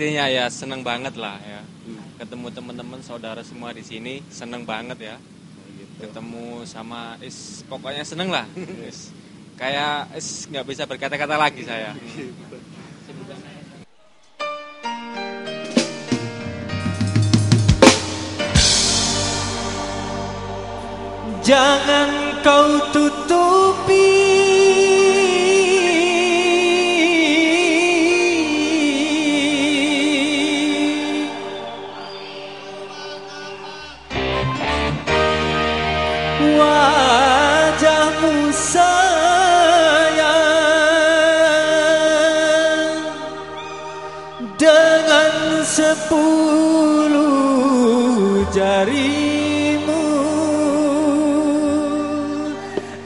pastinya ya seneng banget lah ya. Ketemu teman-teman saudara semua di sini seneng banget ya. Ketemu sama is pokoknya seneng lah. Is, kayak is nggak bisa berkata-kata lagi saya. Jangan kau tutupi wajahmu sayang. Dengan sepuluh jarimu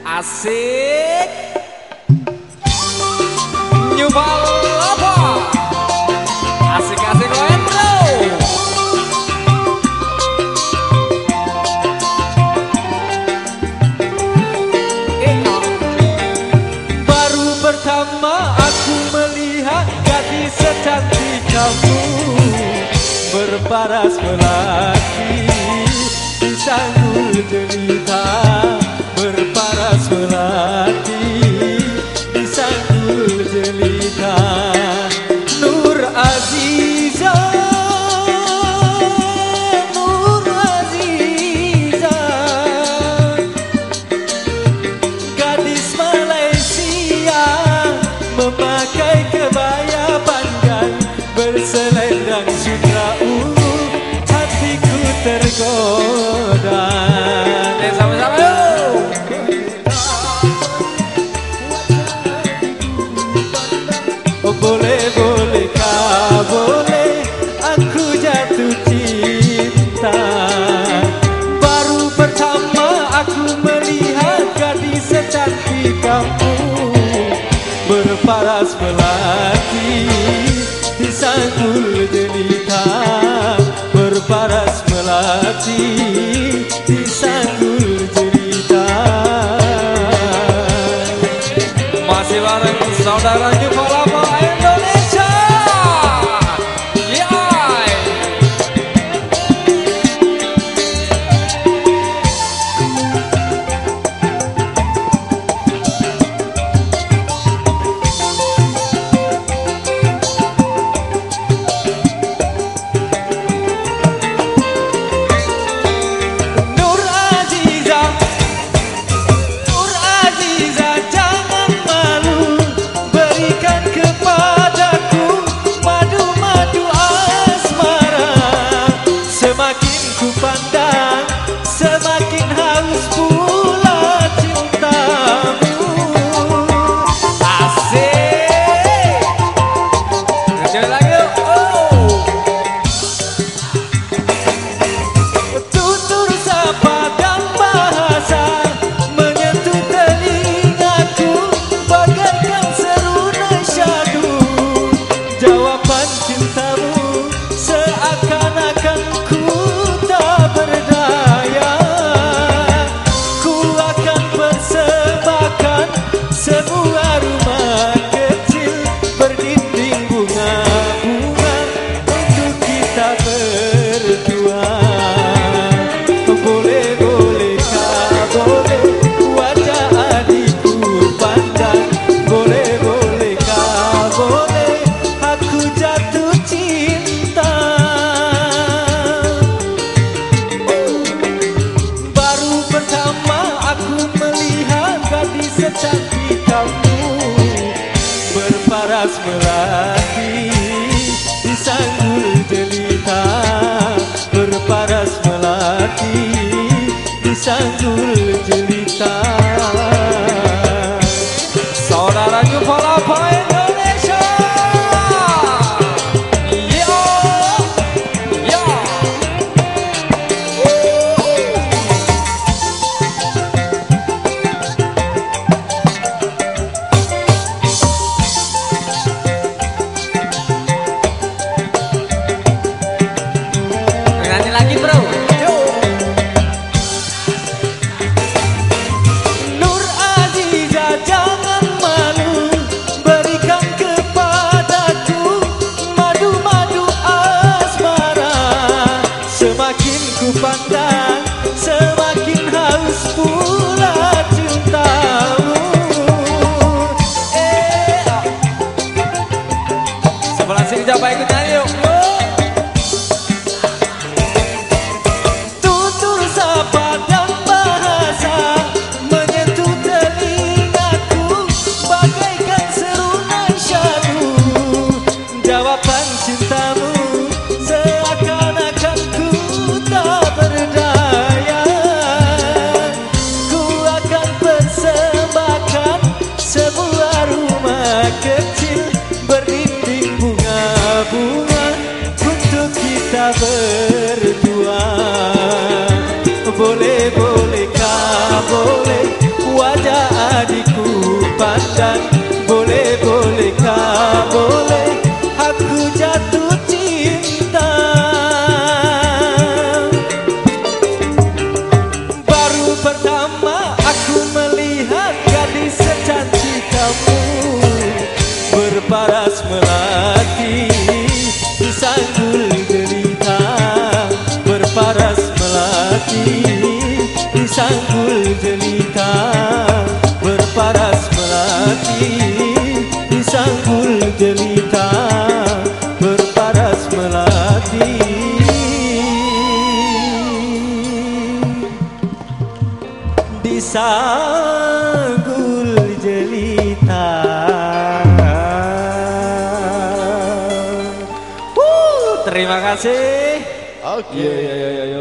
asik secantik kamu Berparas melati aku melihat gadis secantik kamu Berparas melati. Di sanggul jelita Berparas melati. Di sanggul jelita. Masih bareng saudara Jepalapa di sanggul jelita berparas melati sanggul Terima kasih Oke. Iya iya iya iya